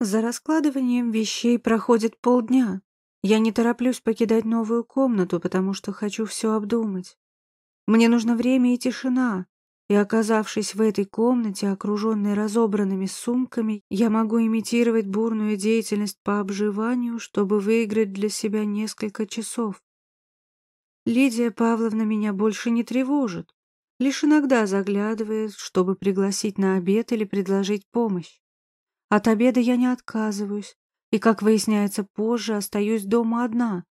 За раскладыванием вещей проходит полдня. Я не тороплюсь покидать новую комнату, потому что хочу все обдумать. Мне нужно время и тишина, и, оказавшись в этой комнате, окруженной разобранными сумками, я могу имитировать бурную деятельность по обживанию, чтобы выиграть для себя несколько часов. Лидия Павловна меня больше не тревожит, лишь иногда заглядывает, чтобы пригласить на обед или предложить помощь. От обеда я не отказываюсь, и, как выясняется позже, остаюсь дома одна,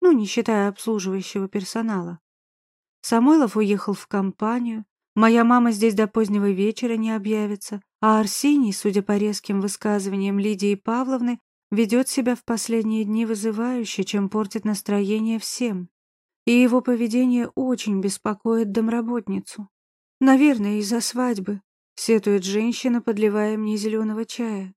ну, не считая обслуживающего персонала. Самойлов уехал в компанию, моя мама здесь до позднего вечера не объявится, а Арсений, судя по резким высказываниям Лидии Павловны, ведет себя в последние дни вызывающе, чем портит настроение всем. И его поведение очень беспокоит домработницу. Наверное, из-за свадьбы, сетует женщина, подливая мне зеленого чая.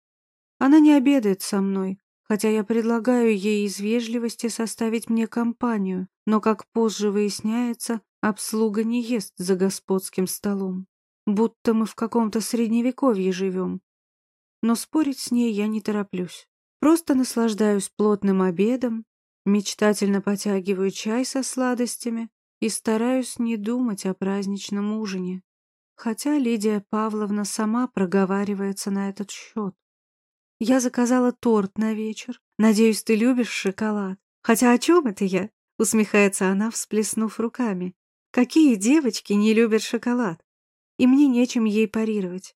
Она не обедает со мной, хотя я предлагаю ей из вежливости составить мне компанию, но, как позже выясняется, обслуга не ест за господским столом, будто мы в каком-то средневековье живем. Но спорить с ней я не тороплюсь. Просто наслаждаюсь плотным обедом, мечтательно потягиваю чай со сладостями и стараюсь не думать о праздничном ужине. Хотя Лидия Павловна сама проговаривается на этот счет. Я заказала торт на вечер. Надеюсь, ты любишь шоколад. Хотя о чем это я? Усмехается она, всплеснув руками. Какие девочки не любят шоколад? И мне нечем ей парировать.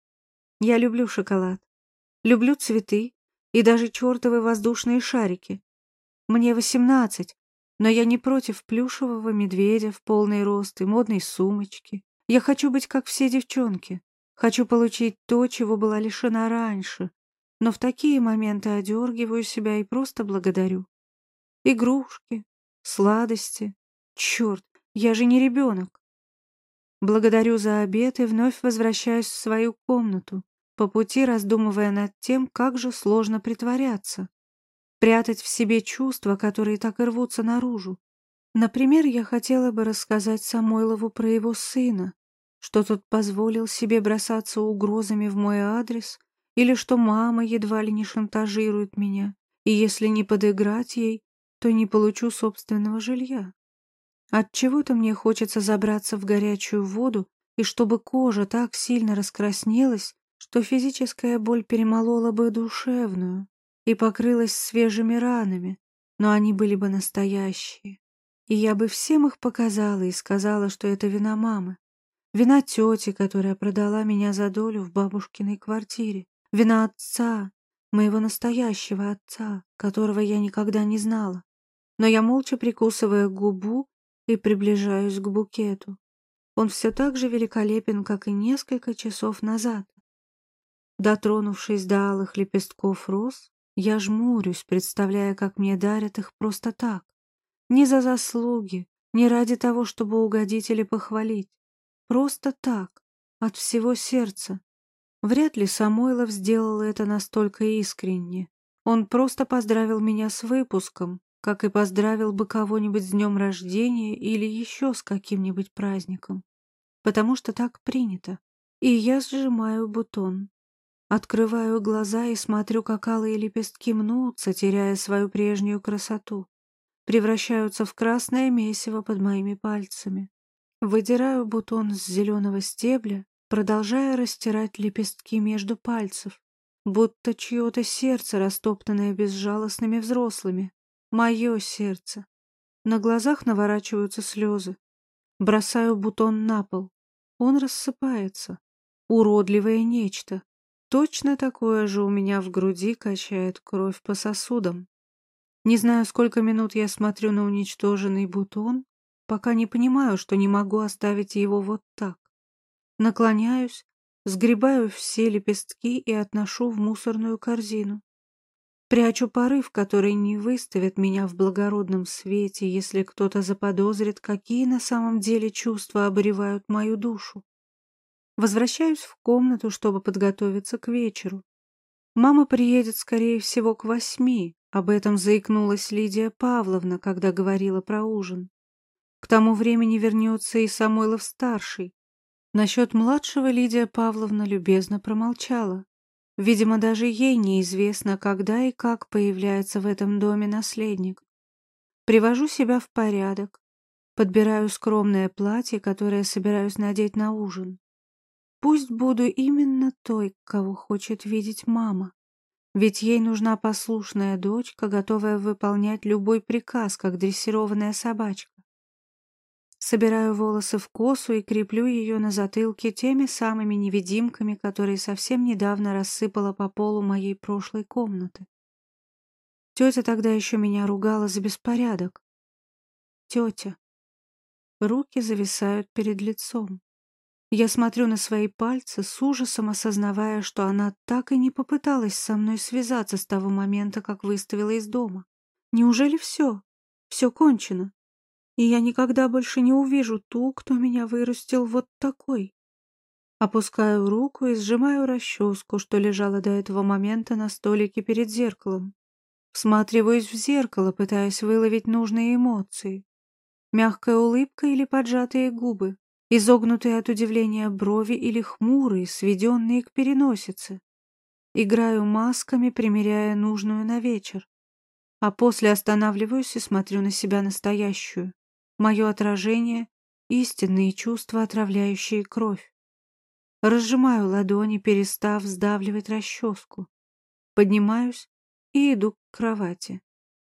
Я люблю шоколад. Люблю цветы и даже чертовы воздушные шарики. Мне восемнадцать, но я не против плюшевого медведя в полный рост и модной сумочки. Я хочу быть как все девчонки. Хочу получить то, чего была лишена раньше, но в такие моменты одергиваю себя и просто благодарю. Игрушки, сладости. Черт, я же не ребенок. Благодарю за обед и вновь возвращаюсь в свою комнату, по пути раздумывая над тем, как же сложно притворяться. Прятать в себе чувства, которые так и рвутся наружу. Например, я хотела бы рассказать Самойлову про его сына, что тот позволил себе бросаться угрозами в мой адрес или что мама едва ли не шантажирует меня, и если не подыграть ей, то не получу собственного жилья. От чего то мне хочется забраться в горячую воду, и чтобы кожа так сильно раскраснелась, что физическая боль перемолола бы душевную и покрылась свежими ранами, но они были бы настоящие. И я бы всем их показала и сказала, что это вина мамы. Вина тети, которая продала меня за долю в бабушкиной квартире. Вина отца, моего настоящего отца, которого я никогда не знала. Но я молча прикусываю губу и приближаюсь к букету. Он все так же великолепен, как и несколько часов назад. Дотронувшись до алых лепестков роз, я жмурюсь, представляя, как мне дарят их просто так. Не за заслуги, не ради того, чтобы угодить или похвалить. Просто так, от всего сердца, Вряд ли Самойлов сделал это настолько искренне. Он просто поздравил меня с выпуском, как и поздравил бы кого-нибудь с днем рождения или еще с каким-нибудь праздником. Потому что так принято. И я сжимаю бутон. Открываю глаза и смотрю, как алые лепестки мнутся, теряя свою прежнюю красоту. Превращаются в красное месиво под моими пальцами. Выдираю бутон с зеленого стебля продолжая растирать лепестки между пальцев, будто чье-то сердце, растоптанное безжалостными взрослыми. Мое сердце. На глазах наворачиваются слезы. Бросаю бутон на пол. Он рассыпается. Уродливое нечто. Точно такое же у меня в груди качает кровь по сосудам. Не знаю, сколько минут я смотрю на уничтоженный бутон, пока не понимаю, что не могу оставить его вот так. Наклоняюсь, сгребаю все лепестки и отношу в мусорную корзину. Прячу порыв, который не выставит меня в благородном свете, если кто-то заподозрит, какие на самом деле чувства обревают мою душу. Возвращаюсь в комнату, чтобы подготовиться к вечеру. Мама приедет, скорее всего, к восьми. Об этом заикнулась Лидия Павловна, когда говорила про ужин. К тому времени вернется и Самойлов-старший. Насчет младшего Лидия Павловна любезно промолчала. Видимо, даже ей неизвестно, когда и как появляется в этом доме наследник. Привожу себя в порядок, подбираю скромное платье, которое собираюсь надеть на ужин. Пусть буду именно той, кого хочет видеть мама. Ведь ей нужна послушная дочка, готовая выполнять любой приказ, как дрессированная собачка. Собираю волосы в косу и креплю ее на затылке теми самыми невидимками, которые совсем недавно рассыпала по полу моей прошлой комнаты. Тетя тогда еще меня ругала за беспорядок. Тетя. Руки зависают перед лицом. Я смотрю на свои пальцы с ужасом, осознавая, что она так и не попыталась со мной связаться с того момента, как выставила из дома. Неужели все? Все кончено? И я никогда больше не увижу ту, кто меня вырастил вот такой. Опускаю руку и сжимаю расческу, что лежала до этого момента на столике перед зеркалом. Всматриваюсь в зеркало, пытаясь выловить нужные эмоции. Мягкая улыбка или поджатые губы изогнутые от удивления брови или хмурые, сведенные к переносице. Играю масками, примеряя нужную на вечер. А после останавливаюсь и смотрю на себя настоящую. Мое отражение — истинные чувства, отравляющие кровь. Разжимаю ладони, перестав сдавливать расческу. Поднимаюсь и иду к кровати.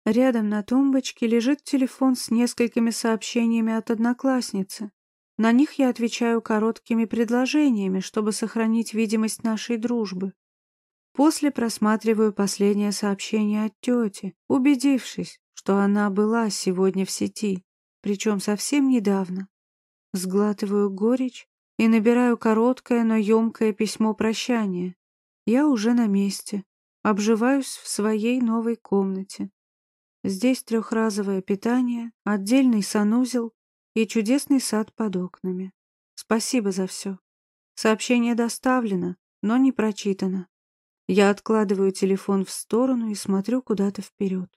Рядом на тумбочке лежит телефон с несколькими сообщениями от одноклассницы. На них я отвечаю короткими предложениями, чтобы сохранить видимость нашей дружбы. После просматриваю последнее сообщение от тети, убедившись, что она была сегодня в сети, причем совсем недавно. Сглатываю горечь и набираю короткое, но емкое письмо прощания. Я уже на месте, обживаюсь в своей новой комнате. Здесь трехразовое питание, отдельный санузел и чудесный сад под окнами. Спасибо за все. Сообщение доставлено, но не прочитано. Я откладываю телефон в сторону и смотрю куда-то вперед.